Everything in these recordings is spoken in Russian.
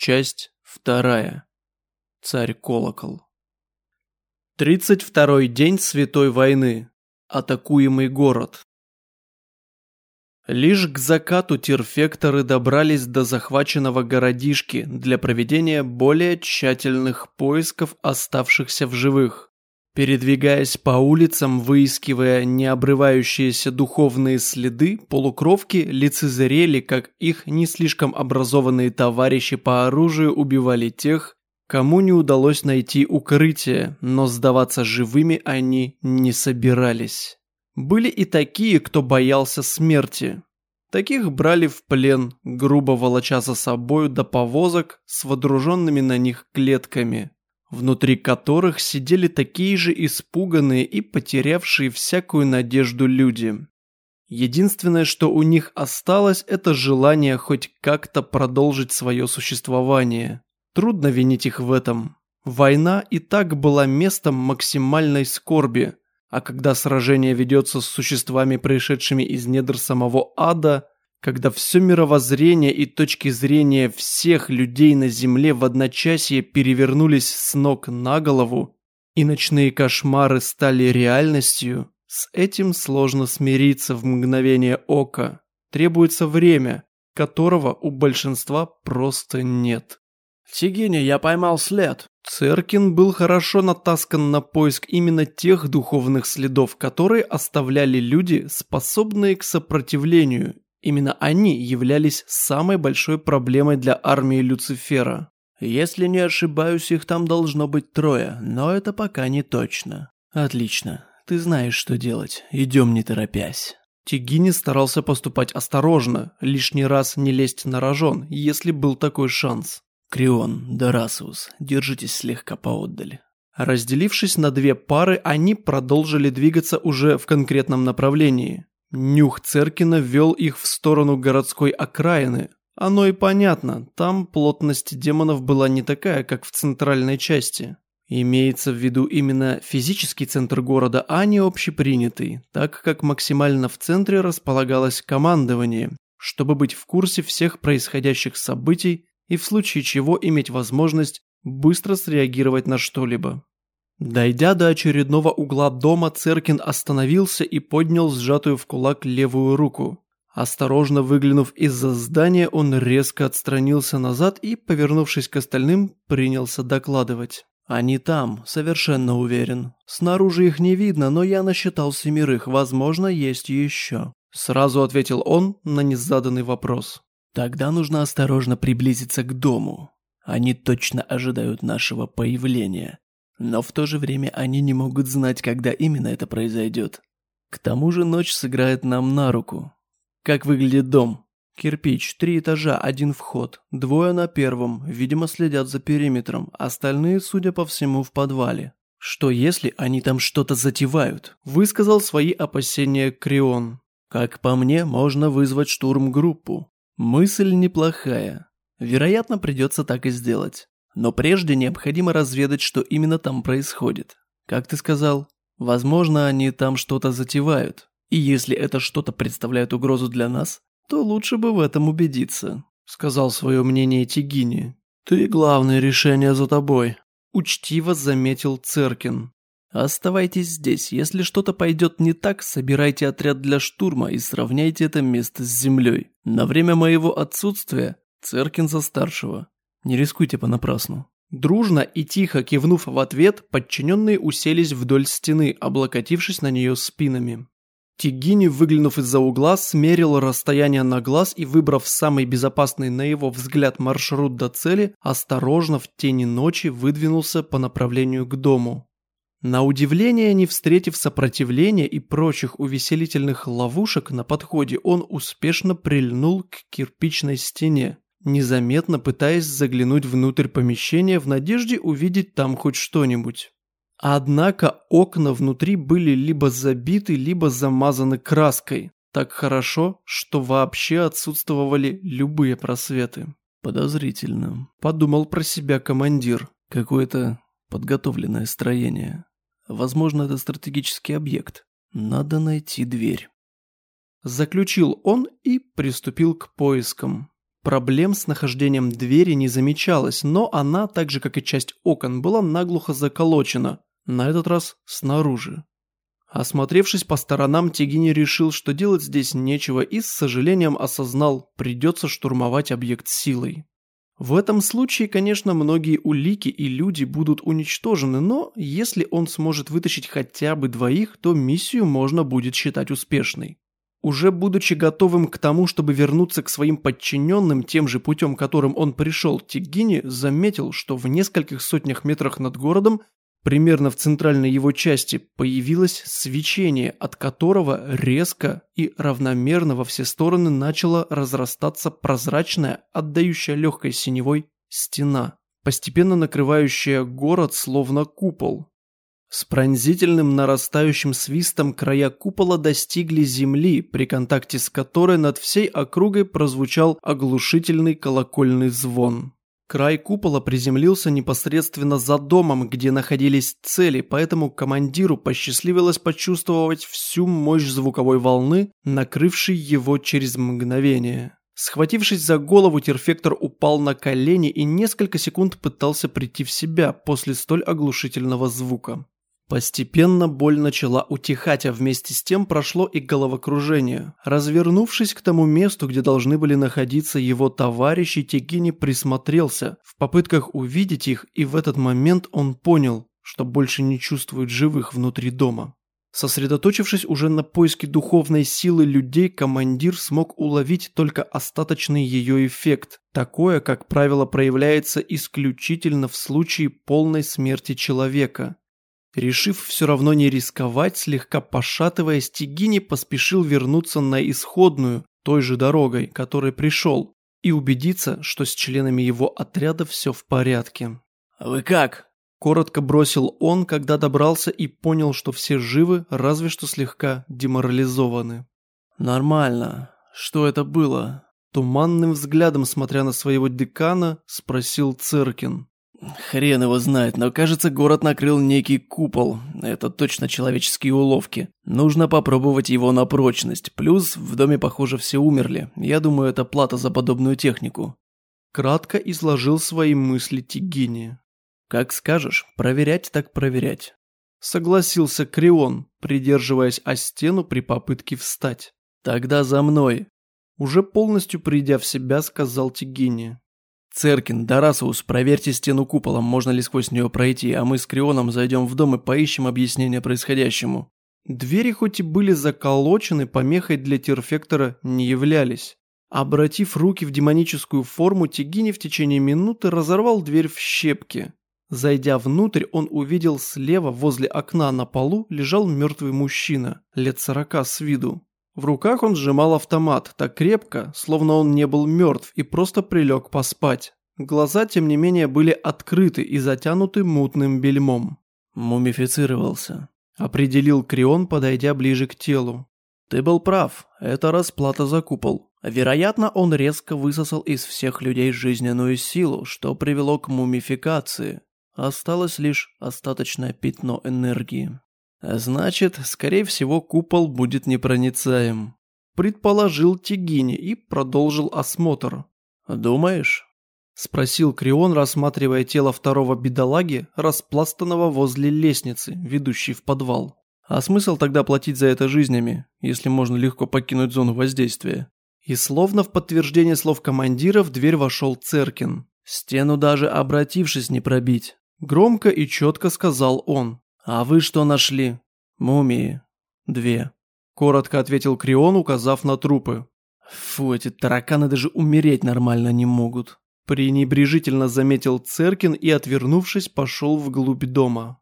Часть вторая. Царь Колокол. Тридцать второй день Святой войны. Атакуемый город. Лишь к закату терфекторы добрались до захваченного городишки для проведения более тщательных поисков оставшихся в живых. Передвигаясь по улицам, выискивая необрывающиеся духовные следы, полукровки лицезрели, как их не слишком образованные товарищи по оружию убивали тех, кому не удалось найти укрытие, но сдаваться живыми они не собирались. Были и такие, кто боялся смерти. Таких брали в плен, грубо волоча за собою до повозок с водруженными на них клетками внутри которых сидели такие же испуганные и потерявшие всякую надежду люди. Единственное, что у них осталось, это желание хоть как-то продолжить свое существование. Трудно винить их в этом. Война и так была местом максимальной скорби, а когда сражение ведется с существами, пришедшими из недр самого ада – когда все мировоззрение и точки зрения всех людей на Земле в одночасье перевернулись с ног на голову, и ночные кошмары стали реальностью, с этим сложно смириться в мгновение ока. Требуется время, которого у большинства просто нет. «Тигиня, я поймал след!» Церкин был хорошо натаскан на поиск именно тех духовных следов, которые оставляли люди, способные к сопротивлению Именно они являлись самой большой проблемой для армии Люцифера. Если не ошибаюсь, их там должно быть трое, но это пока не точно. Отлично. Ты знаешь, что делать. Идем не торопясь. Тигини старался поступать осторожно, лишний раз не лезть на рожон, если был такой шанс. Крион, Дарасус, держитесь слегка поотдали. Разделившись на две пары, они продолжили двигаться уже в конкретном направлении. Нюх Церкина вел их в сторону городской окраины. Оно и понятно, там плотность демонов была не такая, как в центральной части. Имеется в виду именно физический центр города, а не общепринятый, так как максимально в центре располагалось командование, чтобы быть в курсе всех происходящих событий и в случае чего иметь возможность быстро среагировать на что-либо. Дойдя до очередного угла дома, Церкин остановился и поднял сжатую в кулак левую руку. Осторожно выглянув из-за здания, он резко отстранился назад и, повернувшись к остальным, принялся докладывать. «Они там, совершенно уверен. Снаружи их не видно, но я насчитал семерых, возможно, есть еще». Сразу ответил он на незаданный вопрос. «Тогда нужно осторожно приблизиться к дому. Они точно ожидают нашего появления. Но в то же время они не могут знать, когда именно это произойдет. К тому же ночь сыграет нам на руку. Как выглядит дом? Кирпич, три этажа, один вход. Двое на первом, видимо, следят за периметром. Остальные, судя по всему, в подвале. Что если они там что-то затевают? Высказал свои опасения Крион. Как по мне, можно вызвать штурм-группу. Мысль неплохая. Вероятно, придется так и сделать. Но прежде необходимо разведать, что именно там происходит. Как ты сказал, возможно, они там что-то затевают. И если это что-то представляет угрозу для нас, то лучше бы в этом убедиться», — сказал свое мнение Тигини. «Ты главное решение за тобой», — учтиво заметил Церкин. «Оставайтесь здесь. Если что-то пойдет не так, собирайте отряд для штурма и сравняйте это место с землей. На время моего отсутствия Церкин за старшего. Не рискуйте понапрасну». Дружно и тихо кивнув в ответ, подчиненные уселись вдоль стены, облокотившись на нее спинами. Тигини, выглянув из-за угла, смерил расстояние на глаз и, выбрав самый безопасный на его взгляд маршрут до цели, осторожно в тени ночи выдвинулся по направлению к дому. На удивление, не встретив сопротивления и прочих увеселительных ловушек на подходе, он успешно прильнул к кирпичной стене незаметно пытаясь заглянуть внутрь помещения в надежде увидеть там хоть что-нибудь. Однако окна внутри были либо забиты, либо замазаны краской, так хорошо, что вообще отсутствовали любые просветы. Подозрительно, подумал про себя командир. Какое-то подготовленное строение. Возможно, это стратегический объект. Надо найти дверь. Заключил он и приступил к поискам. Проблем с нахождением двери не замечалось, но она, так же как и часть окон, была наглухо заколочена, на этот раз снаружи. Осмотревшись по сторонам, Тегини решил, что делать здесь нечего и с сожалением осознал, придется штурмовать объект силой. В этом случае, конечно, многие улики и люди будут уничтожены, но если он сможет вытащить хотя бы двоих, то миссию можно будет считать успешной. Уже будучи готовым к тому, чтобы вернуться к своим подчиненным тем же путем, которым он пришел, Тигини заметил, что в нескольких сотнях метрах над городом Примерно в центральной его части появилось свечение, от которого резко и равномерно во все стороны начала разрастаться прозрачная, отдающая легкой синевой, стена, постепенно накрывающая город словно купол. С пронзительным нарастающим свистом края купола достигли земли, при контакте с которой над всей округой прозвучал оглушительный колокольный звон. Край купола приземлился непосредственно за домом, где находились цели, поэтому командиру посчастливилось почувствовать всю мощь звуковой волны, накрывшей его через мгновение. Схватившись за голову, терфектор упал на колени и несколько секунд пытался прийти в себя после столь оглушительного звука. Постепенно боль начала утихать, а вместе с тем прошло и головокружение. Развернувшись к тому месту, где должны были находиться его товарищи, Тегини присмотрелся в попытках увидеть их, и в этот момент он понял, что больше не чувствует живых внутри дома. Сосредоточившись уже на поиске духовной силы людей, командир смог уловить только остаточный ее эффект. Такое, как правило, проявляется исключительно в случае полной смерти человека. Решив все равно не рисковать, слегка пошатываясь, Тигини поспешил вернуться на исходную, той же дорогой, которой пришел, и убедиться, что с членами его отряда все в порядке. «Вы как?» – коротко бросил он, когда добрался и понял, что все живы, разве что слегка деморализованы. «Нормально. Что это было?» Туманным взглядом, смотря на своего декана, спросил Церкин. Хрен его знает, но кажется, город накрыл некий купол. Это точно человеческие уловки. Нужно попробовать его на прочность. Плюс в доме, похоже, все умерли. Я думаю, это плата за подобную технику. Кратко изложил свои мысли Тигини. Как скажешь, проверять так проверять. Согласился Крион, придерживаясь о стену при попытке встать. Тогда за мной. Уже полностью придя в себя, сказал Тигини. «Церкин, Дарасус, проверьте стену куполом, можно ли сквозь нее пройти, а мы с Крионом зайдем в дом и поищем объяснение происходящему». Двери хоть и были заколочены, помехой для терфектора не являлись. Обратив руки в демоническую форму, Тигини в течение минуты разорвал дверь в щепки. Зайдя внутрь, он увидел слева, возле окна на полу, лежал мертвый мужчина, лет сорока с виду. В руках он сжимал автомат так крепко, словно он не был мертв и просто прилег поспать. Глаза, тем не менее, были открыты и затянуты мутным бельмом. «Мумифицировался», – определил Крион, подойдя ближе к телу. «Ты был прав, это расплата за купол. Вероятно, он резко высосал из всех людей жизненную силу, что привело к мумификации. Осталось лишь остаточное пятно энергии». Значит, скорее всего, купол будет непроницаем. Предположил Тигини и продолжил осмотр. Думаешь? Спросил Крион, рассматривая тело второго бедолаги, распластанного возле лестницы, ведущей в подвал. А смысл тогда платить за это жизнями, если можно легко покинуть зону воздействия? И словно в подтверждение слов командира в дверь вошел Церкин. Стену даже обратившись не пробить. Громко и четко сказал он. «А вы что нашли?» «Мумии. Две», – коротко ответил Крион, указав на трупы. «Фу, эти тараканы даже умереть нормально не могут», – пренебрежительно заметил Церкин и, отвернувшись, пошел вглубь дома.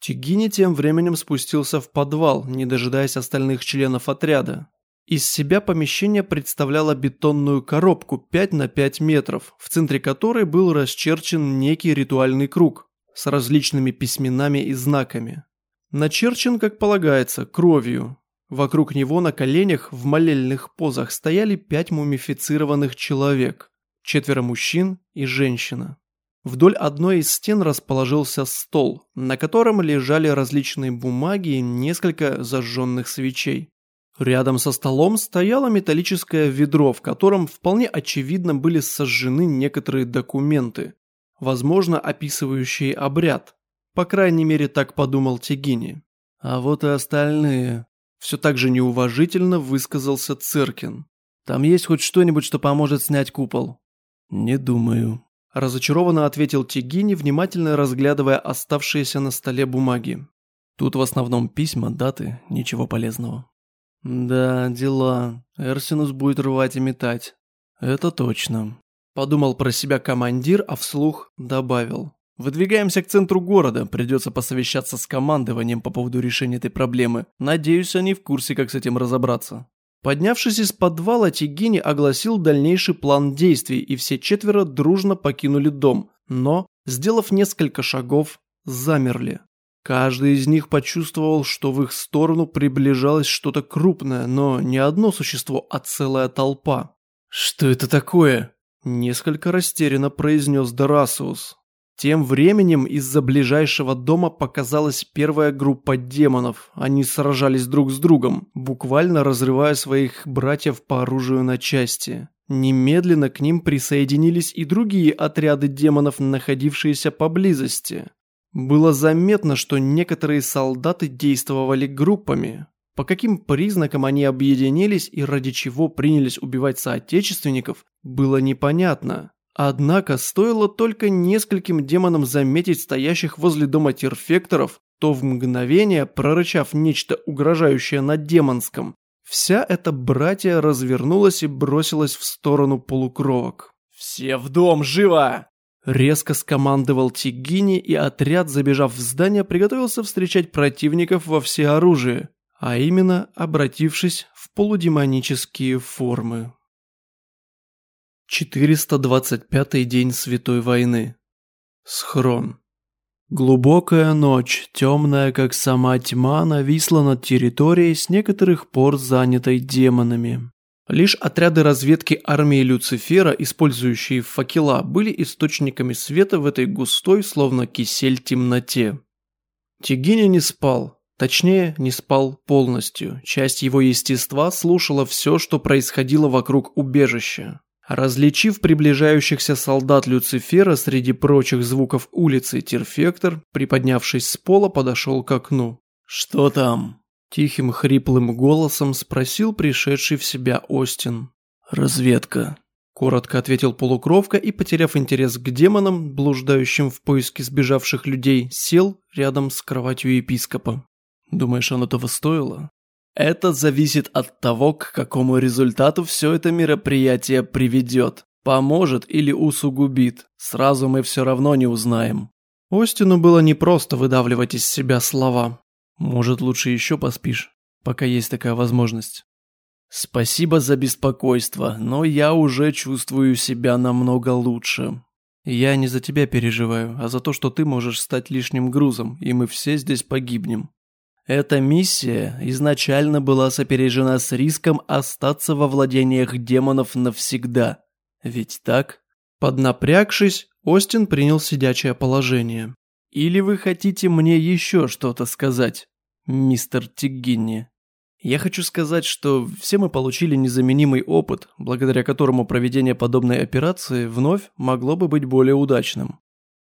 Тигини тем временем спустился в подвал, не дожидаясь остальных членов отряда. Из себя помещение представляло бетонную коробку 5 на 5 метров, в центре которой был расчерчен некий ритуальный круг с различными письменами и знаками. Начерчен, как полагается, кровью. Вокруг него на коленях в молельных позах стояли пять мумифицированных человек, четверо мужчин и женщина. Вдоль одной из стен расположился стол, на котором лежали различные бумаги и несколько зажженных свечей. Рядом со столом стояло металлическое ведро, в котором вполне очевидно были сожжены некоторые документы, возможно, описывающие обряд. По крайней мере, так подумал Тегини. А вот и остальные. Все так же неуважительно высказался Циркин. Там есть хоть что-нибудь, что поможет снять купол? Не думаю. Разочарованно ответил Тегини, внимательно разглядывая оставшиеся на столе бумаги. Тут в основном письма, даты, ничего полезного. Да, дела. Эрсинус будет рвать и метать. Это точно. Подумал про себя командир, а вслух добавил. Выдвигаемся к центру города, придется посовещаться с командованием по поводу решения этой проблемы. Надеюсь, они в курсе, как с этим разобраться. Поднявшись из подвала, Тигини огласил дальнейший план действий, и все четверо дружно покинули дом, но, сделав несколько шагов, замерли. Каждый из них почувствовал, что в их сторону приближалось что-то крупное, но не одно существо, а целая толпа. «Что это такое?» – несколько растерянно произнес Дорасиус. Тем временем из-за ближайшего дома показалась первая группа демонов. Они сражались друг с другом, буквально разрывая своих братьев по оружию на части. Немедленно к ним присоединились и другие отряды демонов, находившиеся поблизости. Было заметно, что некоторые солдаты действовали группами. По каким признакам они объединились и ради чего принялись убивать соотечественников, было непонятно. Однако стоило только нескольким демонам заметить стоящих возле дома терфекторов, то в мгновение, прорычав нечто угрожающее на демонском, вся эта братья развернулась и бросилась в сторону полукровок. «Все в дом, живо!» Резко скомандовал Тигини, и отряд, забежав в здание, приготовился встречать противников во всеоружии, а именно обратившись в полудемонические формы. 425 день Святой войны. Схрон. Глубокая ночь, темная как сама тьма, нависла над территорией с некоторых пор занятой демонами. Лишь отряды разведки армии Люцифера, использующие факела, были источниками света в этой густой, словно кисель, темноте. Тигиня не спал, точнее, не спал полностью. Часть его естества слушала все, что происходило вокруг убежища. Различив приближающихся солдат Люцифера среди прочих звуков улицы, Терфектор, приподнявшись с пола, подошел к окну. «Что там?» – тихим хриплым голосом спросил пришедший в себя Остин. «Разведка», – коротко ответил полукровка и, потеряв интерес к демонам, блуждающим в поиске сбежавших людей, сел рядом с кроватью епископа. «Думаешь, оно того стоило?» Это зависит от того, к какому результату все это мероприятие приведет. Поможет или усугубит. Сразу мы все равно не узнаем. Остину было непросто выдавливать из себя слова. Может, лучше еще поспишь, пока есть такая возможность. Спасибо за беспокойство, но я уже чувствую себя намного лучше. Я не за тебя переживаю, а за то, что ты можешь стать лишним грузом, и мы все здесь погибнем. Эта миссия изначально была сопережена с риском остаться во владениях демонов навсегда. Ведь так? Поднапрягшись, Остин принял сидячее положение. «Или вы хотите мне еще что-то сказать, мистер Тиггинни?» Я хочу сказать, что все мы получили незаменимый опыт, благодаря которому проведение подобной операции вновь могло бы быть более удачным.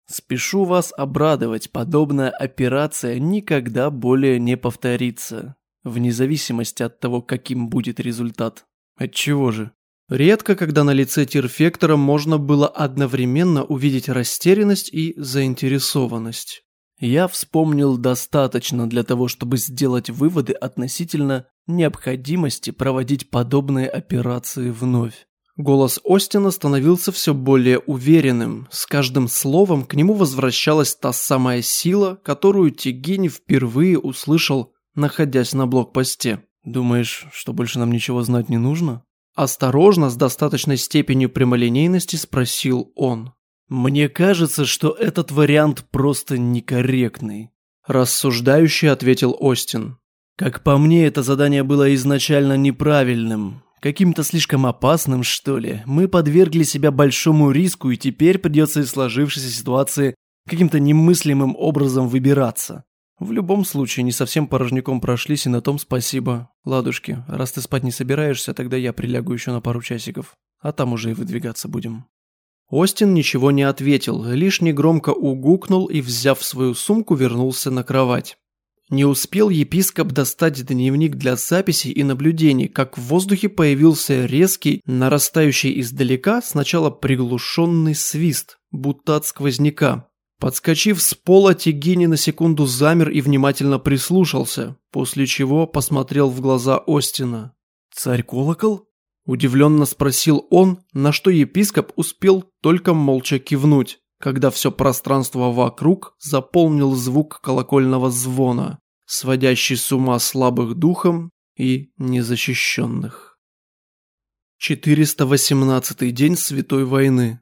Спешу вас обрадовать, подобная операция никогда более не повторится, вне зависимости от того, каким будет результат. Отчего же? Редко, когда на лице Тирфектора можно было одновременно увидеть растерянность и заинтересованность. Я вспомнил достаточно для того, чтобы сделать выводы относительно необходимости проводить подобные операции вновь. Голос Остина становился все более уверенным. С каждым словом к нему возвращалась та самая сила, которую Тигини впервые услышал, находясь на блокпосте. «Думаешь, что больше нам ничего знать не нужно?» Осторожно, с достаточной степенью прямолинейности спросил он. «Мне кажется, что этот вариант просто некорректный», – рассуждающий ответил Остин. «Как по мне, это задание было изначально неправильным. Каким-то слишком опасным, что ли. Мы подвергли себя большому риску, и теперь придется из сложившейся ситуации каким-то немыслимым образом выбираться. В любом случае, не совсем порожняком прошлись, и на том спасибо. Ладушки, раз ты спать не собираешься, тогда я прилягу еще на пару часиков. А там уже и выдвигаться будем. Остин ничего не ответил, лишь негромко угукнул и, взяв свою сумку, вернулся на кровать. Не успел епископ достать дневник для записей и наблюдений, как в воздухе появился резкий, нарастающий издалека, сначала приглушенный свист, будто от сквозняка. Подскочив с пола, Тигини на секунду замер и внимательно прислушался, после чего посмотрел в глаза Остина. «Царь-колокол?» – удивленно спросил он, на что епископ успел только молча кивнуть когда все пространство вокруг заполнил звук колокольного звона, сводящий с ума слабых духом и незащищенных. 418 день Святой войны.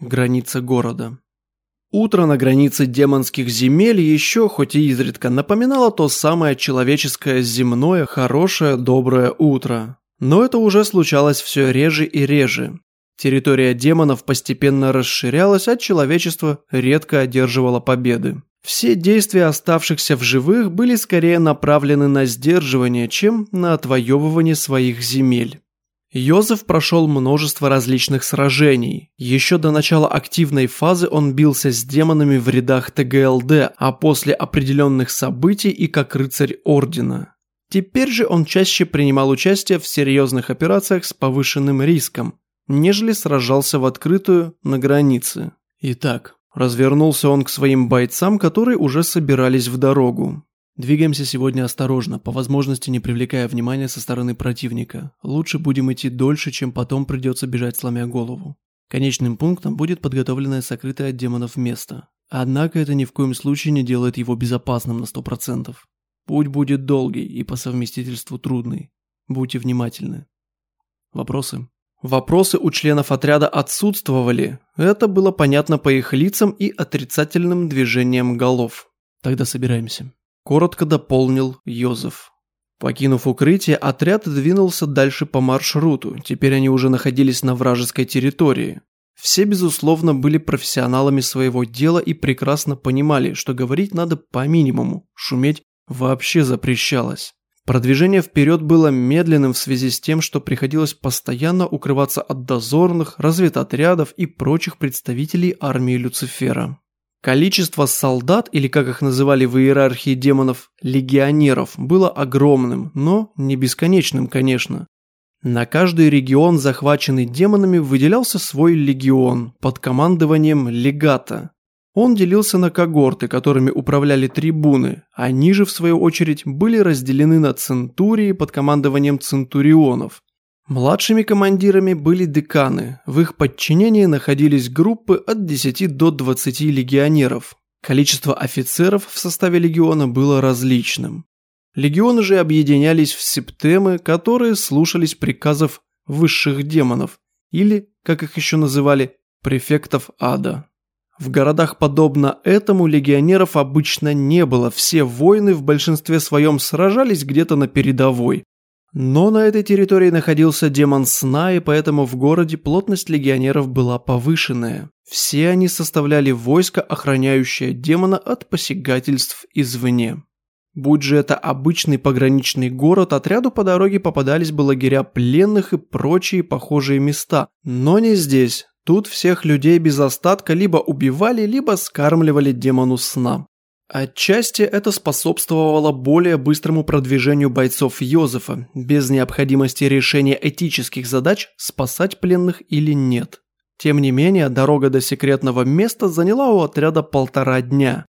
Граница города. Утро на границе демонских земель еще, хоть и изредка, напоминало то самое человеческое земное, хорошее, доброе утро. Но это уже случалось все реже и реже. Территория демонов постепенно расширялась, а человечество редко одерживало победы. Все действия оставшихся в живых были скорее направлены на сдерживание, чем на отвоевывание своих земель. Йозеф прошел множество различных сражений. Еще до начала активной фазы он бился с демонами в рядах ТГЛД, а после определенных событий и как рыцарь Ордена. Теперь же он чаще принимал участие в серьезных операциях с повышенным риском, нежели сражался в открытую на границе. Итак, развернулся он к своим бойцам, которые уже собирались в дорогу. Двигаемся сегодня осторожно, по возможности не привлекая внимания со стороны противника. Лучше будем идти дольше, чем потом придется бежать сломя голову. Конечным пунктом будет подготовленное сокрытое от демонов место. Однако это ни в коем случае не делает его безопасным на 100%. Путь будет долгий и по совместительству трудный. Будьте внимательны. Вопросы? Вопросы у членов отряда отсутствовали. Это было понятно по их лицам и отрицательным движениям голов. Тогда собираемся. Коротко дополнил Йозеф. Покинув укрытие, отряд двинулся дальше по маршруту. Теперь они уже находились на вражеской территории. Все, безусловно, были профессионалами своего дела и прекрасно понимали, что говорить надо по минимуму, шуметь вообще запрещалось. Продвижение вперед было медленным в связи с тем, что приходилось постоянно укрываться от дозорных, разведотрядов и прочих представителей армии Люцифера. Количество солдат, или как их называли в иерархии демонов, легионеров, было огромным, но не бесконечным, конечно. На каждый регион, захваченный демонами, выделялся свой легион под командованием легата. Он делился на когорты, которыми управляли трибуны, они же, в свою очередь, были разделены на центурии под командованием центурионов. Младшими командирами были деканы, в их подчинении находились группы от 10 до 20 легионеров. Количество офицеров в составе легиона было различным. Легионы же объединялись в септемы, которые слушались приказов высших демонов, или, как их еще называли, префектов ада. В городах подобно этому легионеров обычно не было, все воины в большинстве своем сражались где-то на передовой. Но на этой территории находился демон сна, и поэтому в городе плотность легионеров была повышенная. Все они составляли войско, охраняющее демона от посягательств извне. Будь же это обычный пограничный город, отряду по дороге попадались бы лагеря пленных и прочие похожие места. Но не здесь. Тут всех людей без остатка либо убивали, либо скармливали демону сна. Отчасти это способствовало более быстрому продвижению бойцов Йозефа, без необходимости решения этических задач, спасать пленных или нет. Тем не менее, дорога до секретного места заняла у отряда полтора дня.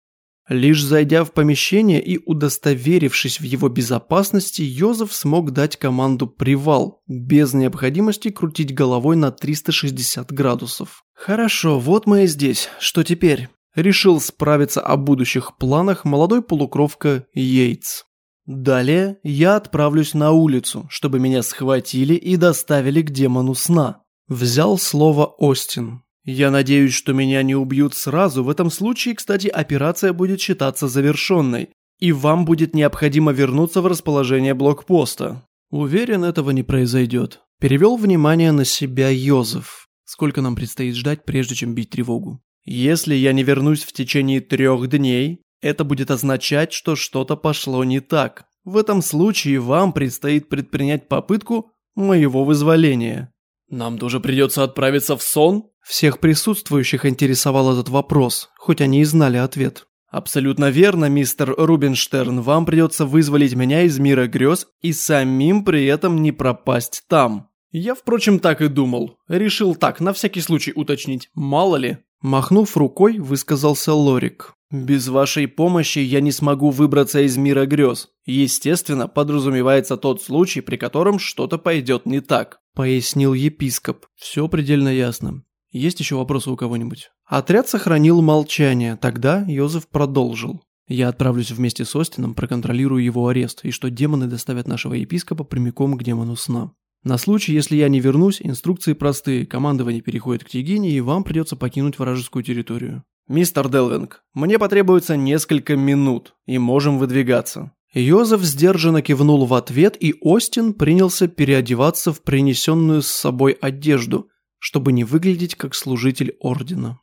Лишь зайдя в помещение и удостоверившись в его безопасности, Йозеф смог дать команду «Привал», без необходимости крутить головой на 360 градусов. «Хорошо, вот мы и здесь. Что теперь?» Решил справиться о будущих планах молодой полукровка Йейтс. Далее я отправлюсь на улицу, чтобы меня схватили и доставили к демону сна. Взял слово Остин. Я надеюсь, что меня не убьют сразу. В этом случае, кстати, операция будет считаться завершенной. И вам будет необходимо вернуться в расположение блокпоста. Уверен, этого не произойдет. Перевел внимание на себя Йозеф. Сколько нам предстоит ждать, прежде чем бить тревогу? Если я не вернусь в течение трех дней, Это будет означать, что что-то пошло не так. В этом случае вам предстоит предпринять попытку моего вызволения. Нам тоже придется отправиться в сон? Всех присутствующих интересовал этот вопрос, хоть они и знали ответ. Абсолютно верно, мистер Рубинштерн, вам придется вызволить меня из мира грез и самим при этом не пропасть там. Я, впрочем, так и думал. Решил так, на всякий случай уточнить, мало ли. Махнув рукой, высказался Лорик. Без вашей помощи я не смогу выбраться из мира грез. Естественно, подразумевается тот случай, при котором что-то пойдет не так. Пояснил епископ. Все предельно ясно. Есть еще вопросы у кого-нибудь? Отряд сохранил молчание, тогда Йозеф продолжил. Я отправлюсь вместе с Остином, проконтролирую его арест, и что демоны доставят нашего епископа прямиком к демону сна. На случай, если я не вернусь, инструкции простые, командование переходит к Тигине, и вам придется покинуть вражескую территорию. «Мистер Делвинг, мне потребуется несколько минут, и можем выдвигаться». Йозеф сдержанно кивнул в ответ, и Остин принялся переодеваться в принесенную с собой одежду, чтобы не выглядеть как служитель Ордена.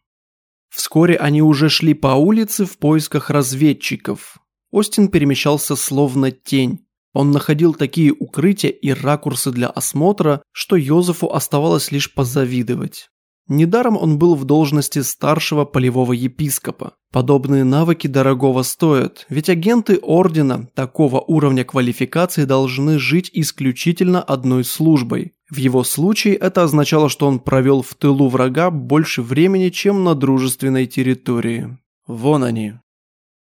Вскоре они уже шли по улице в поисках разведчиков. Остин перемещался словно тень. Он находил такие укрытия и ракурсы для осмотра, что Йозефу оставалось лишь позавидовать. Недаром он был в должности старшего полевого епископа. Подобные навыки дорогого стоят, ведь агенты Ордена такого уровня квалификации должны жить исключительно одной службой. В его случае это означало, что он провел в тылу врага больше времени, чем на дружественной территории. Вон они.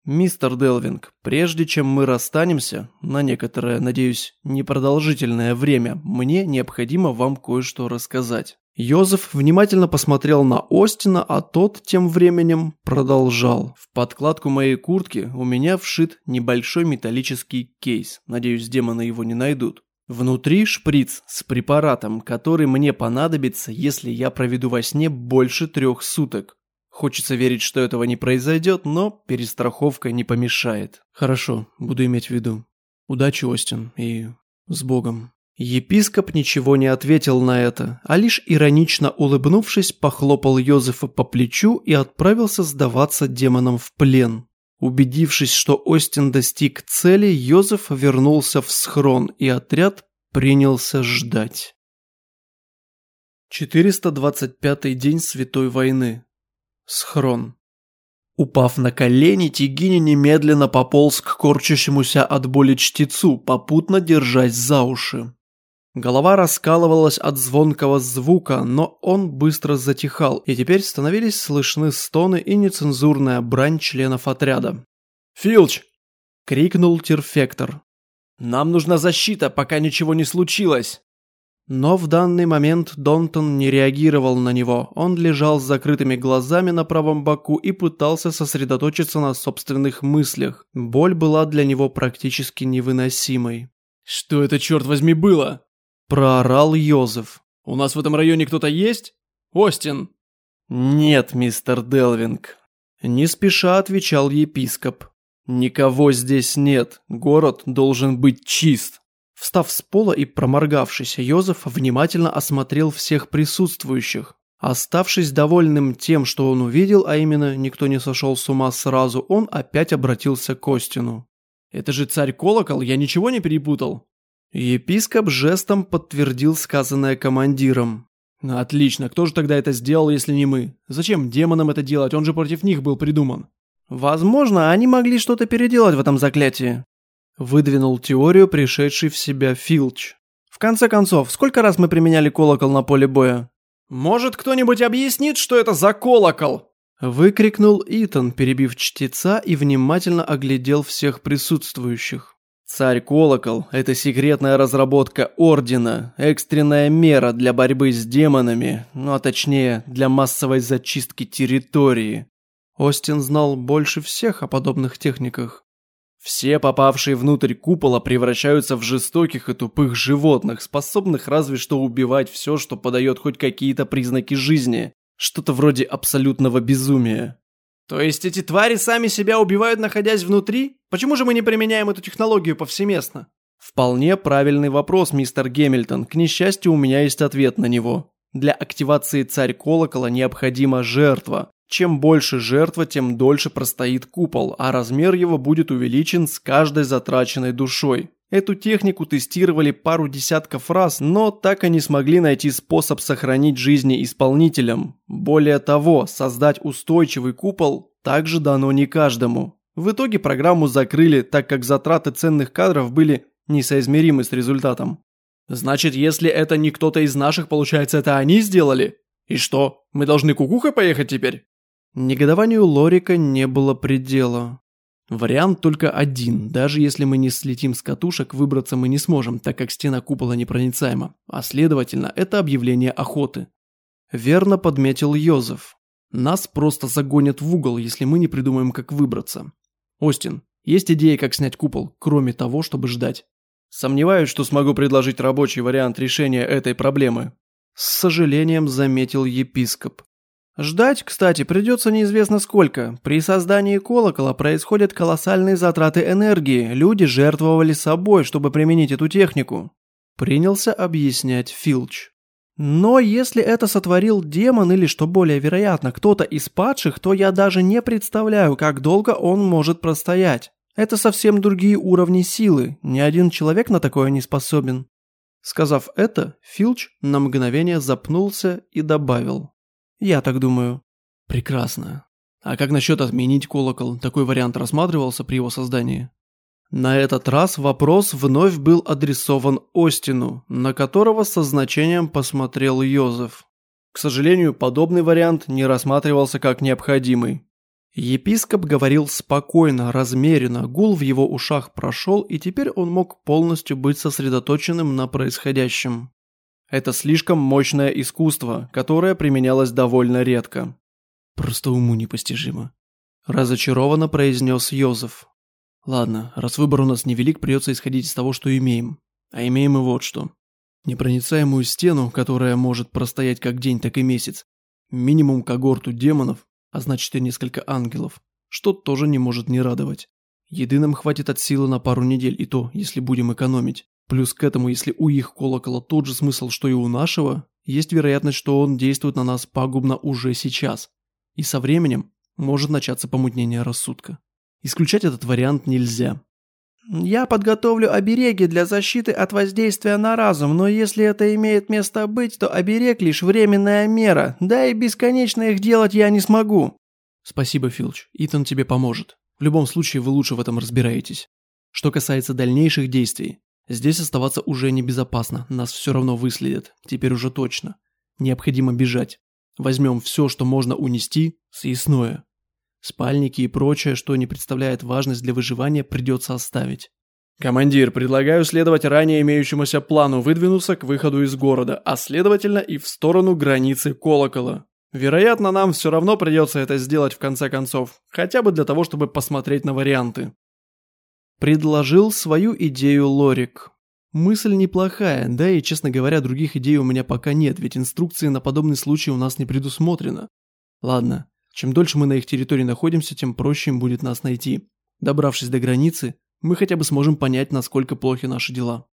Мистер Делвинг, прежде чем мы расстанемся, на некоторое, надеюсь, непродолжительное время, мне необходимо вам кое-что рассказать. Йозеф внимательно посмотрел на Остина, а тот тем временем продолжал. В подкладку моей куртки у меня вшит небольшой металлический кейс. Надеюсь, демоны его не найдут. Внутри шприц с препаратом, который мне понадобится, если я проведу во сне больше трех суток. Хочется верить, что этого не произойдет, но перестраховка не помешает. Хорошо, буду иметь в виду. Удачи, Остин, и с Богом. Епископ ничего не ответил на это, а лишь иронично улыбнувшись, похлопал Йозефа по плечу и отправился сдаваться демонам в плен. Убедившись, что Остин достиг цели, Йозеф вернулся в схрон, и отряд принялся ждать. 425 день Святой войны. Схрон. Упав на колени, Тигини немедленно пополз к корчащемуся от боли чтецу, попутно держась за уши. Голова раскалывалась от звонкого звука, но он быстро затихал, и теперь становились слышны стоны и нецензурная брань членов отряда. «Филч!» – крикнул Терфектор. «Нам нужна защита, пока ничего не случилось!» Но в данный момент Донтон не реагировал на него. Он лежал с закрытыми глазами на правом боку и пытался сосредоточиться на собственных мыслях. Боль была для него практически невыносимой. «Что это, черт возьми, было?» Проорал Йозеф. «У нас в этом районе кто-то есть? Остин?» «Нет, мистер Делвинг», – не спеша отвечал епископ. «Никого здесь нет, город должен быть чист». Встав с пола и проморгавшись, Йозеф внимательно осмотрел всех присутствующих. Оставшись довольным тем, что он увидел, а именно никто не сошел с ума сразу, он опять обратился к Остину. «Это же царь-колокол, я ничего не перепутал?» Епископ жестом подтвердил сказанное командиром. «Отлично, кто же тогда это сделал, если не мы? Зачем демонам это делать, он же против них был придуман». «Возможно, они могли что-то переделать в этом заклятии», выдвинул теорию пришедший в себя Филч. «В конце концов, сколько раз мы применяли колокол на поле боя?» «Может, кто-нибудь объяснит, что это за колокол?» Выкрикнул Итан, перебив чтеца и внимательно оглядел всех присутствующих. Царь-колокол – это секретная разработка Ордена, экстренная мера для борьбы с демонами, ну а точнее, для массовой зачистки территории. Остин знал больше всех о подобных техниках. Все попавшие внутрь купола превращаются в жестоких и тупых животных, способных разве что убивать все, что подает хоть какие-то признаки жизни. Что-то вроде абсолютного безумия. То есть эти твари сами себя убивают, находясь внутри? Почему же мы не применяем эту технологию повсеместно? Вполне правильный вопрос, мистер Гемильтон. К несчастью, у меня есть ответ на него. Для активации царь колокола необходима жертва. Чем больше жертва, тем дольше простоит купол, а размер его будет увеличен с каждой затраченной душой. Эту технику тестировали пару десятков раз, но так и не смогли найти способ сохранить жизни исполнителям. Более того, создать устойчивый купол также дано не каждому. В итоге программу закрыли, так как затраты ценных кадров были несоизмеримы с результатом. Значит, если это не кто-то из наших, получается, это они сделали? И что, мы должны кукухой поехать теперь? Негодованию Лорика не было предела. Вариант только один. Даже если мы не слетим с катушек, выбраться мы не сможем, так как стена купола непроницаема. А следовательно, это объявление охоты. Верно подметил Йозеф. Нас просто загонят в угол, если мы не придумаем, как выбраться. Остин, есть идея, как снять купол, кроме того, чтобы ждать? Сомневаюсь, что смогу предложить рабочий вариант решения этой проблемы. С сожалением заметил епископ. Ждать, кстати, придется неизвестно сколько. При создании колокола происходят колоссальные затраты энергии. Люди жертвовали собой, чтобы применить эту технику. Принялся объяснять Филч. Но если это сотворил демон или, что более вероятно, кто-то из падших, то я даже не представляю, как долго он может простоять. Это совсем другие уровни силы, ни один человек на такое не способен. Сказав это, Филч на мгновение запнулся и добавил. Я так думаю. Прекрасно. А как насчет отменить колокол? Такой вариант рассматривался при его создании? На этот раз вопрос вновь был адресован Остину, на которого со значением посмотрел Йозеф. К сожалению, подобный вариант не рассматривался как необходимый. Епископ говорил спокойно, размеренно, гул в его ушах прошел, и теперь он мог полностью быть сосредоточенным на происходящем. Это слишком мощное искусство, которое применялось довольно редко. Просто уму непостижимо. Разочарованно произнес Йозеф. Ладно, раз выбор у нас невелик, придется исходить из того, что имеем. А имеем мы вот что. Непроницаемую стену, которая может простоять как день, так и месяц. Минимум когорту демонов, а значит и несколько ангелов, что тоже не может не радовать. Еды нам хватит от силы на пару недель, и то, если будем экономить. Плюс к этому, если у их колокола тот же смысл, что и у нашего, есть вероятность, что он действует на нас пагубно уже сейчас. И со временем может начаться помутнение рассудка. Исключать этот вариант нельзя. «Я подготовлю обереги для защиты от воздействия на разум, но если это имеет место быть, то оберег лишь временная мера, да и бесконечно их делать я не смогу». «Спасибо, Филч. Итан тебе поможет. В любом случае вы лучше в этом разбираетесь. Что касается дальнейших действий, Здесь оставаться уже небезопасно, нас все равно выследят, теперь уже точно. Необходимо бежать. Возьмем все, что можно унести, съестное. Спальники и прочее, что не представляет важность для выживания, придется оставить. Командир, предлагаю следовать ранее имеющемуся плану выдвинуться к выходу из города, а следовательно и в сторону границы колокола. Вероятно, нам все равно придется это сделать в конце концов, хотя бы для того, чтобы посмотреть на варианты. Предложил свою идею Лорик. Мысль неплохая, да и, честно говоря, других идей у меня пока нет, ведь инструкции на подобный случай у нас не предусмотрено. Ладно, чем дольше мы на их территории находимся, тем проще им будет нас найти. Добравшись до границы, мы хотя бы сможем понять, насколько плохи наши дела.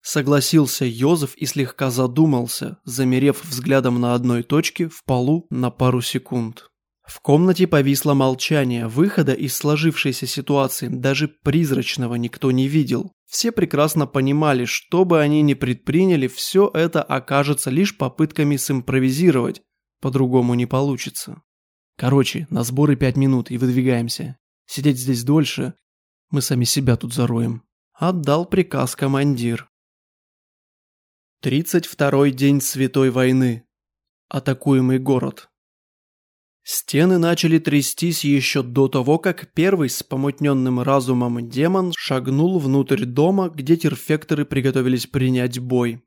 Согласился Йозеф и слегка задумался, замерев взглядом на одной точке в полу на пару секунд. В комнате повисло молчание, выхода из сложившейся ситуации даже призрачного никто не видел. Все прекрасно понимали, что бы они ни предприняли, все это окажется лишь попытками симпровизировать, по-другому не получится. Короче, на сборы пять минут и выдвигаемся. Сидеть здесь дольше, мы сами себя тут зароем. Отдал приказ командир. 32-й день Святой войны. Атакуемый город. Стены начали трястись еще до того, как первый с помутненным разумом демон шагнул внутрь дома, где терфекторы приготовились принять бой.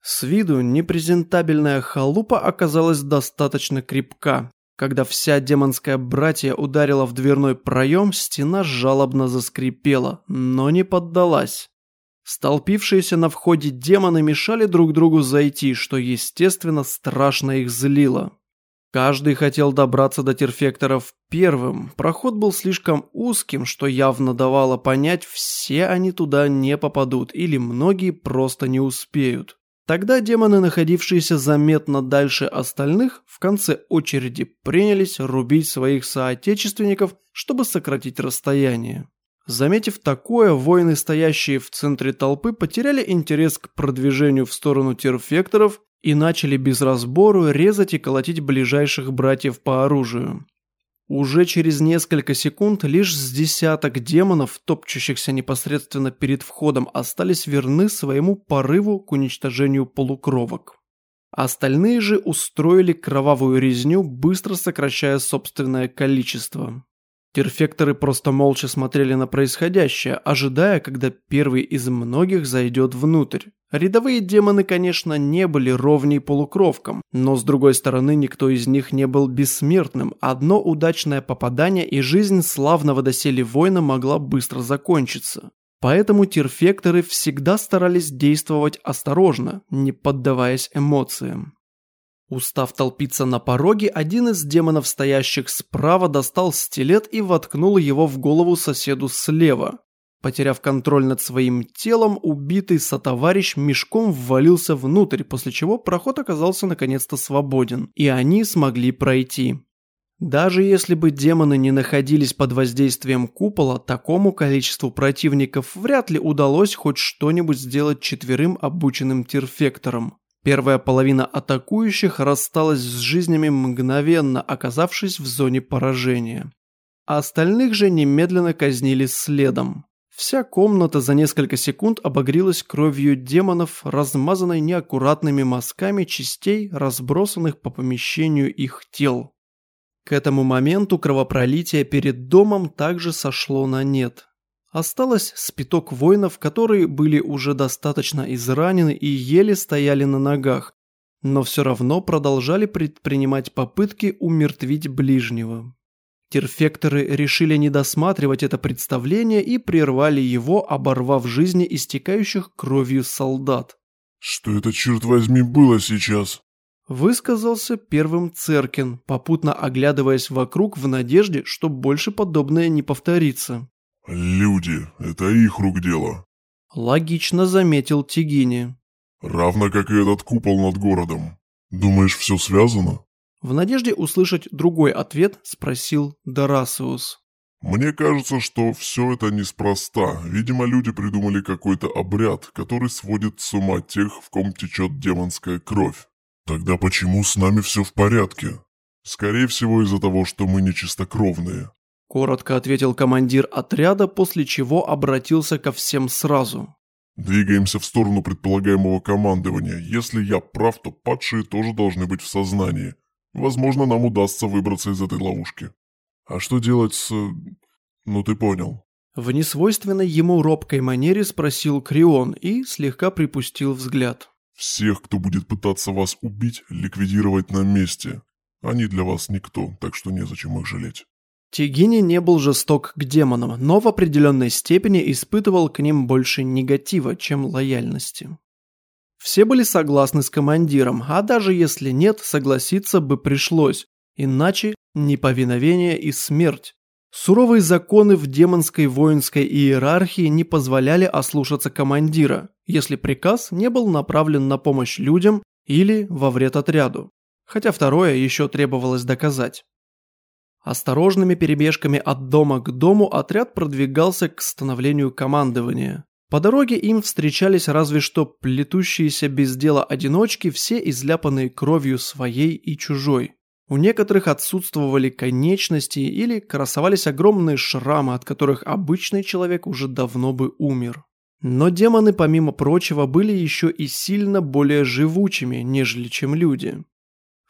С виду непрезентабельная халупа оказалась достаточно крепка. Когда вся демонская братья ударила в дверной проем, стена жалобно заскрипела, но не поддалась. Столпившиеся на входе демоны мешали друг другу зайти, что, естественно, страшно их злило. Каждый хотел добраться до терфекторов первым. Проход был слишком узким, что явно давало понять, все они туда не попадут или многие просто не успеют. Тогда демоны, находившиеся заметно дальше остальных, в конце очереди принялись рубить своих соотечественников, чтобы сократить расстояние. Заметив такое, воины, стоящие в центре толпы, потеряли интерес к продвижению в сторону терфекторов и начали без разбору резать и колотить ближайших братьев по оружию. Уже через несколько секунд лишь с десяток демонов, топчущихся непосредственно перед входом, остались верны своему порыву к уничтожению полукровок. Остальные же устроили кровавую резню, быстро сокращая собственное количество. Перфекторы просто молча смотрели на происходящее, ожидая, когда первый из многих зайдет внутрь. Рядовые демоны, конечно, не были ровней полукровкам, но с другой стороны никто из них не был бессмертным. Одно удачное попадание и жизнь славного доселе воина могла быстро закончиться. Поэтому терфекторы всегда старались действовать осторожно, не поддаваясь эмоциям. Устав толпиться на пороге, один из демонов, стоящих справа, достал стилет и воткнул его в голову соседу слева. Потеряв контроль над своим телом, убитый сотоварищ мешком ввалился внутрь, после чего проход оказался наконец-то свободен, и они смогли пройти. Даже если бы демоны не находились под воздействием купола, такому количеству противников вряд ли удалось хоть что-нибудь сделать четверым обученным терфекторам. Первая половина атакующих рассталась с жизнями мгновенно, оказавшись в зоне поражения. А остальных же немедленно казнили следом. Вся комната за несколько секунд обогрелась кровью демонов, размазанной неаккуратными мазками частей, разбросанных по помещению их тел. К этому моменту кровопролитие перед домом также сошло на нет. Осталось спиток воинов, которые были уже достаточно изранены и еле стояли на ногах, но все равно продолжали предпринимать попытки умертвить ближнего. Терфекторы решили не досматривать это представление и прервали его, оборвав жизни истекающих кровью солдат. «Что это, черт возьми, было сейчас?» Высказался первым Церкин, попутно оглядываясь вокруг в надежде, что больше подобное не повторится. «Люди, это их рук дело», – логично заметил Тигини. «Равно как и этот купол над городом. Думаешь, все связано?» В надежде услышать другой ответ спросил Дарасиус. «Мне кажется, что все это неспроста. Видимо, люди придумали какой-то обряд, который сводит с ума тех, в ком течет демонская кровь. Тогда почему с нами все в порядке? Скорее всего, из-за того, что мы нечистокровные. Коротко ответил командир отряда, после чего обратился ко всем сразу. «Двигаемся в сторону предполагаемого командования. Если я прав, то падшие тоже должны быть в сознании. Возможно, нам удастся выбраться из этой ловушки. А что делать с... Ну ты понял». В несвойственной ему робкой манере спросил Крион и слегка припустил взгляд. «Всех, кто будет пытаться вас убить, ликвидировать на месте. Они для вас никто, так что незачем их жалеть». Тигини не был жесток к демонам, но в определенной степени испытывал к ним больше негатива, чем лояльности. Все были согласны с командиром, а даже если нет, согласиться бы пришлось, иначе неповиновение и смерть. Суровые законы в демонской воинской иерархии не позволяли ослушаться командира, если приказ не был направлен на помощь людям или во вред отряду. Хотя второе еще требовалось доказать. Осторожными перебежками от дома к дому отряд продвигался к становлению командования. По дороге им встречались разве что плетущиеся без дела одиночки, все изляпанные кровью своей и чужой. У некоторых отсутствовали конечности или красовались огромные шрамы, от которых обычный человек уже давно бы умер. Но демоны, помимо прочего, были еще и сильно более живучими, нежели чем люди.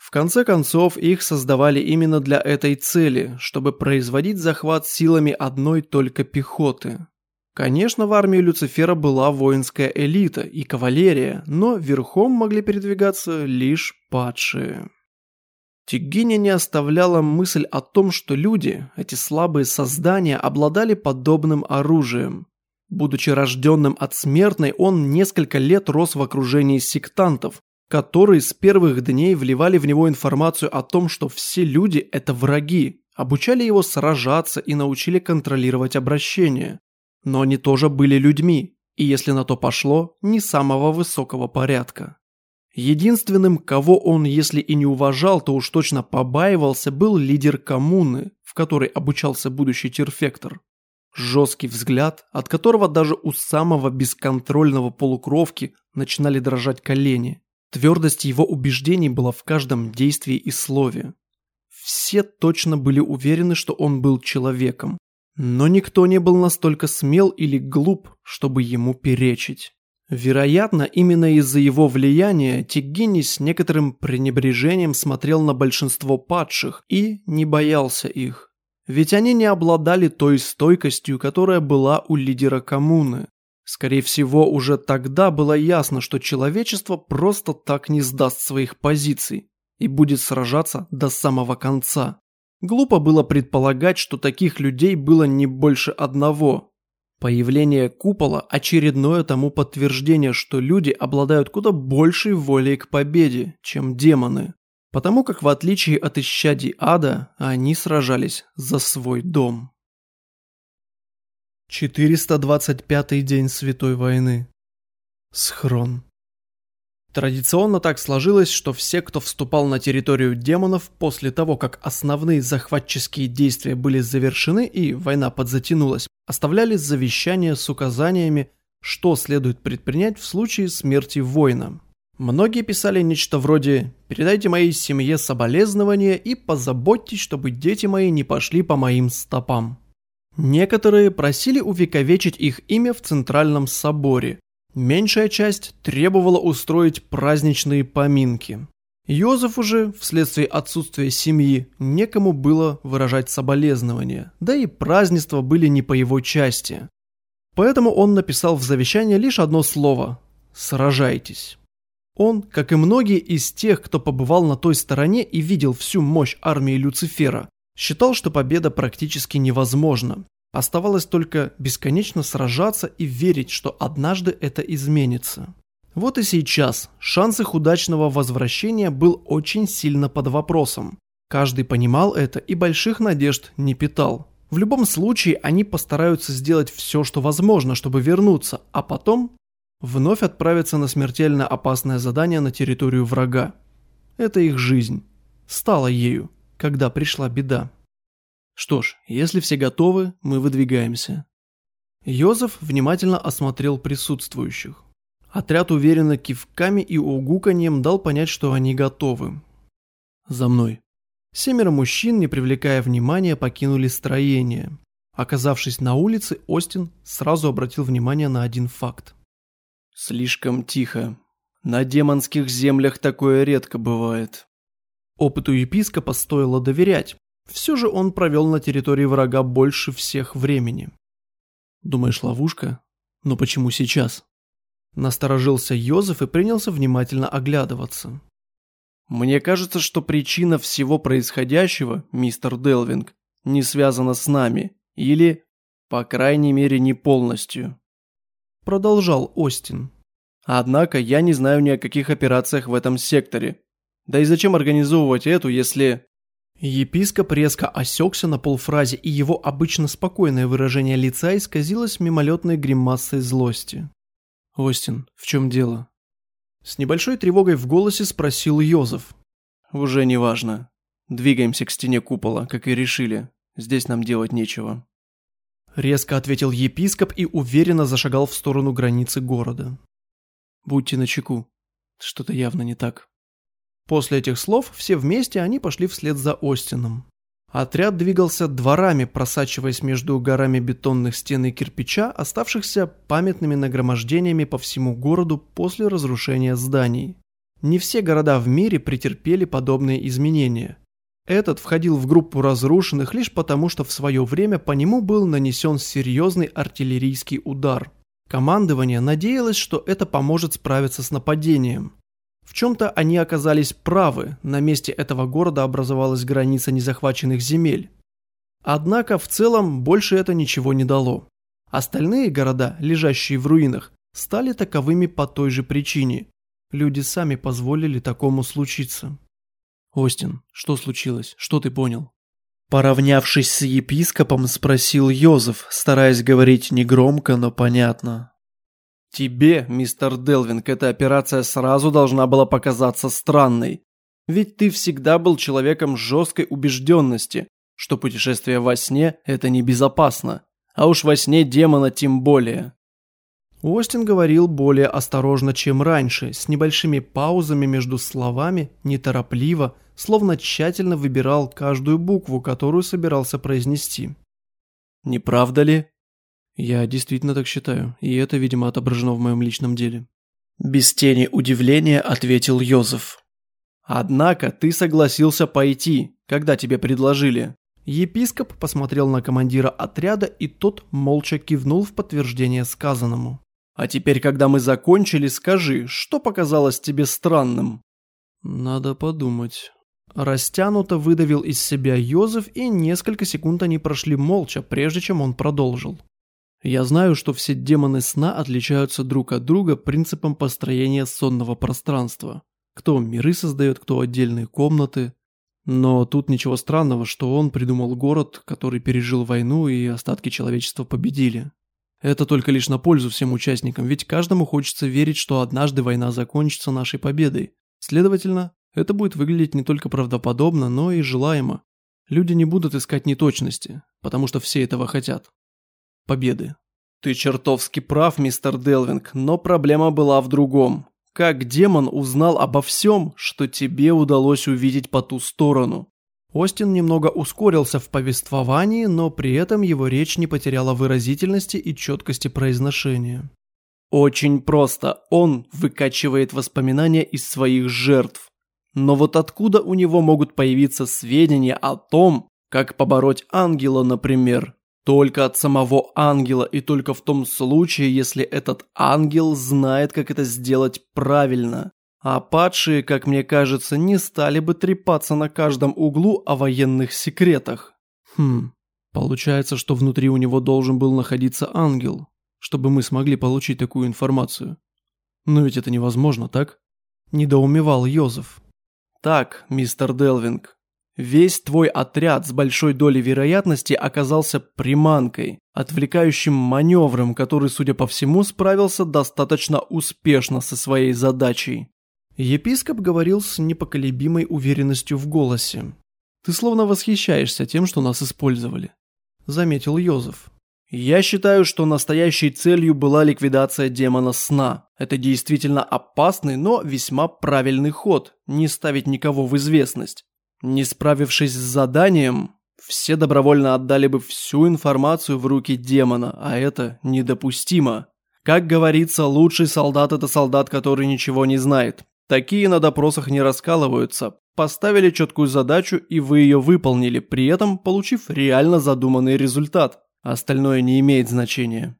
В конце концов, их создавали именно для этой цели, чтобы производить захват силами одной только пехоты. Конечно, в армии Люцифера была воинская элита и кавалерия, но верхом могли передвигаться лишь падшие. Тигиня не оставляла мысль о том, что люди, эти слабые создания, обладали подобным оружием. Будучи рожденным от смертной, он несколько лет рос в окружении сектантов, которые с первых дней вливали в него информацию о том, что все люди – это враги, обучали его сражаться и научили контролировать обращение. Но они тоже были людьми, и если на то пошло, не самого высокого порядка. Единственным, кого он, если и не уважал, то уж точно побаивался, был лидер коммуны, в которой обучался будущий терфектор. Жесткий взгляд, от которого даже у самого бесконтрольного полукровки начинали дрожать колени. Твердость его убеждений была в каждом действии и слове. Все точно были уверены, что он был человеком. Но никто не был настолько смел или глуп, чтобы ему перечить. Вероятно, именно из-за его влияния Тигини с некоторым пренебрежением смотрел на большинство падших и не боялся их. Ведь они не обладали той стойкостью, которая была у лидера коммуны. Скорее всего, уже тогда было ясно, что человечество просто так не сдаст своих позиций и будет сражаться до самого конца. Глупо было предполагать, что таких людей было не больше одного. Появление купола – очередное тому подтверждение, что люди обладают куда большей волей к победе, чем демоны. Потому как в отличие от исчадий ада, они сражались за свой дом. 425 день Святой войны. Схрон. Традиционно так сложилось, что все, кто вступал на территорию демонов после того, как основные захватческие действия были завершены и война подзатянулась, оставляли завещания с указаниями, что следует предпринять в случае смерти воина. Многие писали нечто вроде «передайте моей семье соболезнования и позаботьтесь, чтобы дети мои не пошли по моим стопам». Некоторые просили увековечить их имя в Центральном соборе. Меньшая часть требовала устроить праздничные поминки. Йозефу же, вследствие отсутствия семьи, некому было выражать соболезнования, да и празднества были не по его части. Поэтому он написал в завещании лишь одно слово – «сражайтесь». Он, как и многие из тех, кто побывал на той стороне и видел всю мощь армии Люцифера, Считал, что победа практически невозможна. Оставалось только бесконечно сражаться и верить, что однажды это изменится. Вот и сейчас шанс их удачного возвращения был очень сильно под вопросом. Каждый понимал это и больших надежд не питал. В любом случае они постараются сделать все, что возможно, чтобы вернуться, а потом вновь отправиться на смертельно опасное задание на территорию врага. Это их жизнь. Стала ею когда пришла беда. Что ж, если все готовы, мы выдвигаемся. Йозеф внимательно осмотрел присутствующих. Отряд уверенно кивками и угуканьем дал понять, что они готовы. За мной. Семеро мужчин, не привлекая внимания, покинули строение. Оказавшись на улице, Остин сразу обратил внимание на один факт. Слишком тихо. На демонских землях такое редко бывает. Опыту епископа стоило доверять. Все же он провел на территории врага больше всех времени. Думаешь, ловушка? Но почему сейчас? Насторожился Йозеф и принялся внимательно оглядываться. Мне кажется, что причина всего происходящего, мистер Делвинг, не связана с нами. Или, по крайней мере, не полностью. Продолжал Остин. Однако я не знаю ни о каких операциях в этом секторе, да и зачем организовывать эту, если... Епископ резко осекся на полфразе, и его обычно спокойное выражение лица исказилось мимолетной гримасой злости. «Остин, в чем дело?» С небольшой тревогой в голосе спросил Йозеф. «Уже не важно. Двигаемся к стене купола, как и решили. Здесь нам делать нечего». Резко ответил епископ и уверенно зашагал в сторону границы города. «Будьте начеку. Что-то явно не так». После этих слов все вместе они пошли вслед за Остином. Отряд двигался дворами, просачиваясь между горами бетонных стен и кирпича, оставшихся памятными нагромождениями по всему городу после разрушения зданий. Не все города в мире претерпели подобные изменения. Этот входил в группу разрушенных лишь потому, что в свое время по нему был нанесен серьезный артиллерийский удар. Командование надеялось, что это поможет справиться с нападением. В чем-то они оказались правы, на месте этого города образовалась граница незахваченных земель. Однако в целом больше это ничего не дало. Остальные города, лежащие в руинах, стали таковыми по той же причине. Люди сами позволили такому случиться. «Остин, что случилось? Что ты понял?» Поравнявшись с епископом, спросил Йозеф, стараясь говорить негромко, но понятно. Тебе, мистер Делвинг, эта операция сразу должна была показаться странной. Ведь ты всегда был человеком жесткой убежденности, что путешествие во сне – это небезопасно. А уж во сне демона тем более. Остин говорил более осторожно, чем раньше, с небольшими паузами между словами, неторопливо, словно тщательно выбирал каждую букву, которую собирался произнести. «Не правда ли?» «Я действительно так считаю, и это, видимо, отображено в моем личном деле». Без тени удивления ответил Йозеф. «Однако ты согласился пойти, когда тебе предложили». Епископ посмотрел на командира отряда, и тот молча кивнул в подтверждение сказанному. «А теперь, когда мы закончили, скажи, что показалось тебе странным?» «Надо подумать». Растянуто выдавил из себя Йозеф, и несколько секунд они прошли молча, прежде чем он продолжил. «Я знаю, что все демоны сна отличаются друг от друга принципом построения сонного пространства. Кто миры создает, кто отдельные комнаты. Но тут ничего странного, что он придумал город, который пережил войну и остатки человечества победили. Это только лишь на пользу всем участникам, ведь каждому хочется верить, что однажды война закончится нашей победой. Следовательно, это будет выглядеть не только правдоподобно, но и желаемо. Люди не будут искать неточности, потому что все этого хотят. Победы. Ты чертовски прав, мистер Делвинг, но проблема была в другом. Как демон узнал обо всем, что тебе удалось увидеть по ту сторону? Остин немного ускорился в повествовании, но при этом его речь не потеряла выразительности и четкости произношения. Очень просто. Он выкачивает воспоминания из своих жертв. Но вот откуда у него могут появиться сведения о том, как побороть ангела, например? Только от самого ангела и только в том случае, если этот ангел знает, как это сделать правильно. А падшие, как мне кажется, не стали бы трепаться на каждом углу о военных секретах. Хм, получается, что внутри у него должен был находиться ангел, чтобы мы смогли получить такую информацию. Но ведь это невозможно, так? Недоумевал Йозеф. Так, мистер Делвинг, Весь твой отряд с большой долей вероятности оказался приманкой, отвлекающим маневром, который, судя по всему, справился достаточно успешно со своей задачей. Епископ говорил с непоколебимой уверенностью в голосе. «Ты словно восхищаешься тем, что нас использовали», – заметил Йозеф. «Я считаю, что настоящей целью была ликвидация демона сна. Это действительно опасный, но весьма правильный ход – не ставить никого в известность. Не справившись с заданием, все добровольно отдали бы всю информацию в руки демона, а это недопустимо. Как говорится, лучший солдат – это солдат, который ничего не знает. Такие на допросах не раскалываются. Поставили четкую задачу, и вы ее выполнили, при этом получив реально задуманный результат. Остальное не имеет значения.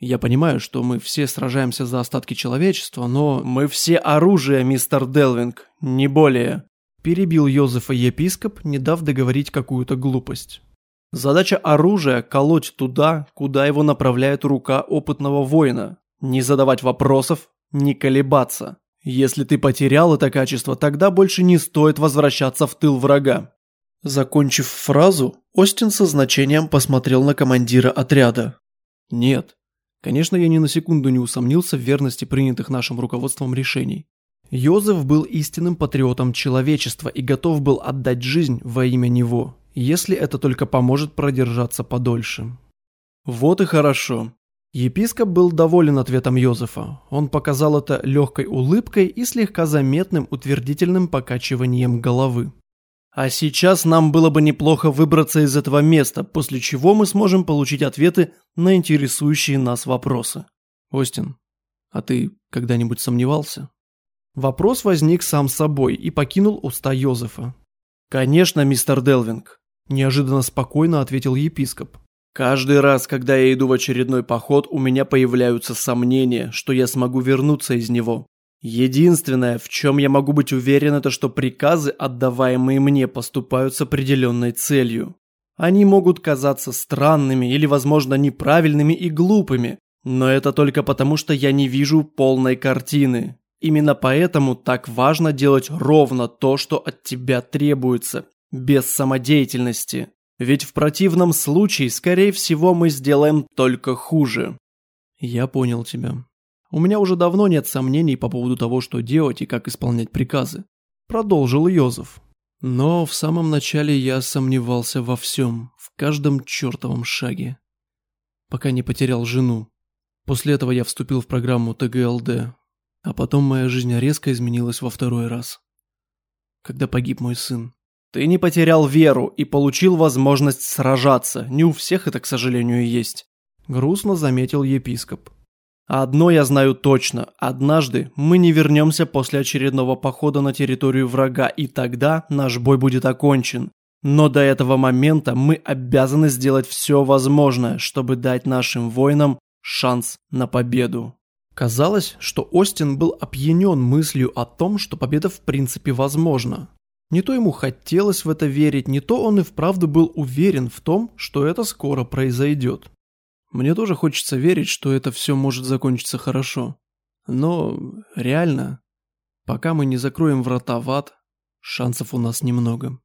Я понимаю, что мы все сражаемся за остатки человечества, но мы все оружие, мистер Делвинг, не более. Перебил Йозефа епископ, не дав договорить какую-то глупость. Задача оружия – колоть туда, куда его направляет рука опытного воина. Не задавать вопросов, не колебаться. Если ты потерял это качество, тогда больше не стоит возвращаться в тыл врага. Закончив фразу, Остин со значением посмотрел на командира отряда. Нет. Конечно, я ни на секунду не усомнился в верности принятых нашим руководством решений. Йозеф был истинным патриотом человечества и готов был отдать жизнь во имя него, если это только поможет продержаться подольше. Вот и хорошо. Епископ был доволен ответом Йозефа. Он показал это легкой улыбкой и слегка заметным утвердительным покачиванием головы. А сейчас нам было бы неплохо выбраться из этого места, после чего мы сможем получить ответы на интересующие нас вопросы. Остин, а ты когда-нибудь сомневался? Вопрос возник сам собой и покинул уста Йозефа. «Конечно, мистер Делвинг», – неожиданно спокойно ответил епископ. «Каждый раз, когда я иду в очередной поход, у меня появляются сомнения, что я смогу вернуться из него. Единственное, в чем я могу быть уверен, это что приказы, отдаваемые мне, поступают с определенной целью. Они могут казаться странными или, возможно, неправильными и глупыми, но это только потому, что я не вижу полной картины. Именно поэтому так важно делать ровно то, что от тебя требуется, без самодеятельности. Ведь в противном случае, скорее всего, мы сделаем только хуже. Я понял тебя. У меня уже давно нет сомнений по поводу того, что делать и как исполнять приказы. Продолжил Йозеф. Но в самом начале я сомневался во всем, в каждом чертовом шаге. Пока не потерял жену. После этого я вступил в программу ТГЛД. А потом моя жизнь резко изменилась во второй раз. Когда погиб мой сын. Ты не потерял веру и получил возможность сражаться. Не у всех это, к сожалению, есть. Грустно заметил епископ. Одно я знаю точно. Однажды мы не вернемся после очередного похода на территорию врага, и тогда наш бой будет окончен. Но до этого момента мы обязаны сделать все возможное, чтобы дать нашим воинам шанс на победу. Казалось, что Остин был опьянен мыслью о том, что победа в принципе возможна. Не то ему хотелось в это верить, не то он и вправду был уверен в том, что это скоро произойдет. Мне тоже хочется верить, что это все может закончиться хорошо. Но реально, пока мы не закроем врата в ад, шансов у нас немного.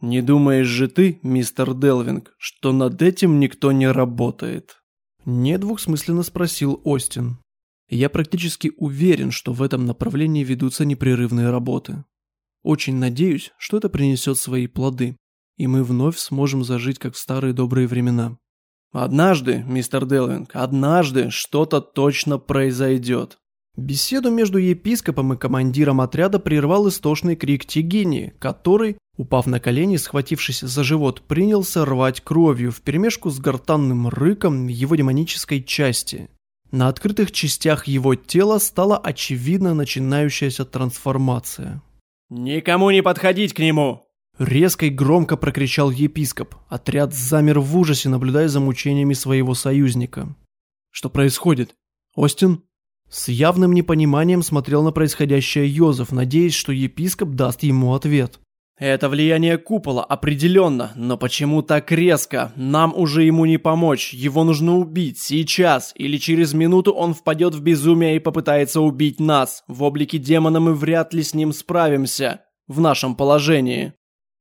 Не думаешь же ты, мистер Делвинг, что над этим никто не работает? Недвусмысленно спросил Остин. Я практически уверен, что в этом направлении ведутся непрерывные работы. Очень надеюсь, что это принесет свои плоды, и мы вновь сможем зажить, как в старые добрые времена. Однажды, мистер Делвинг, однажды что-то точно произойдет. Беседу между епископом и командиром отряда прервал истошный крик Тигини, который, упав на колени, схватившись за живот, принялся рвать кровью вперемешку с гортанным рыком его демонической части. На открытых частях его тела стала очевидна начинающаяся трансформация. «Никому не подходить к нему!» Резко и громко прокричал епископ. Отряд замер в ужасе, наблюдая за мучениями своего союзника. «Что происходит? Остин?» С явным непониманием смотрел на происходящее Йозеф, надеясь, что епископ даст ему ответ. «Это влияние купола, определенно, но почему так резко? Нам уже ему не помочь, его нужно убить, сейчас, или через минуту он впадет в безумие и попытается убить нас. В облике демона мы вряд ли с ним справимся, в нашем положении».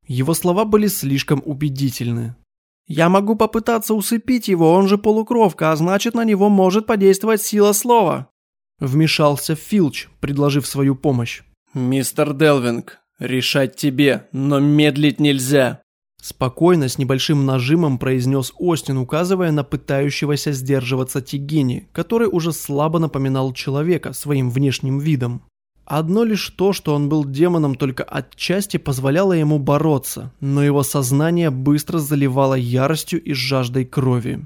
Его слова были слишком убедительны. «Я могу попытаться усыпить его, он же полукровка, а значит на него может подействовать сила слова». Вмешался Филч, предложив свою помощь. «Мистер Делвинг, решать тебе, но медлить нельзя». Спокойно, с небольшим нажимом произнес Остин, указывая на пытающегося сдерживаться Тигини, который уже слабо напоминал человека своим внешним видом. Одно лишь то, что он был демоном только отчасти позволяло ему бороться, но его сознание быстро заливало яростью и жаждой крови.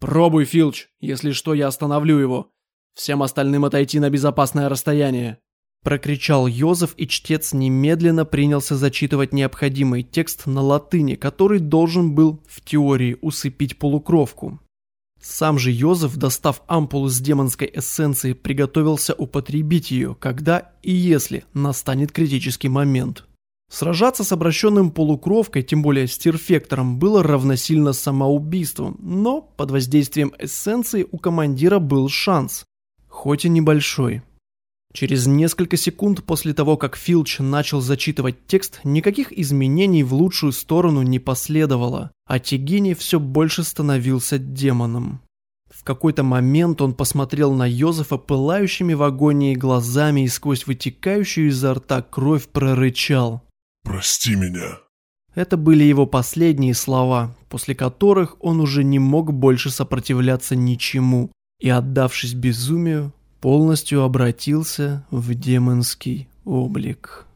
«Пробуй, Филч, если что, я остановлю его. Всем остальным отойти на безопасное расстояние». Прокричал Йозеф, и чтец немедленно принялся зачитывать необходимый текст на латыни, который должен был, в теории, усыпить полукровку. Сам же Йозеф, достав ампулу с демонской эссенцией, приготовился употребить ее, когда и если настанет критический момент. Сражаться с обращенным полукровкой, тем более с терфектором, было равносильно самоубийством, но под воздействием эссенции у командира был шанс, хоть и небольшой. Через несколько секунд после того, как Филч начал зачитывать текст, никаких изменений в лучшую сторону не последовало, а Тигини все больше становился демоном. В какой-то момент он посмотрел на Йозефа пылающими в агонии глазами и сквозь вытекающую изо рта кровь прорычал. «Прости меня». Это были его последние слова, после которых он уже не мог больше сопротивляться ничему и, отдавшись безумию, полностью обратился в демонский облик.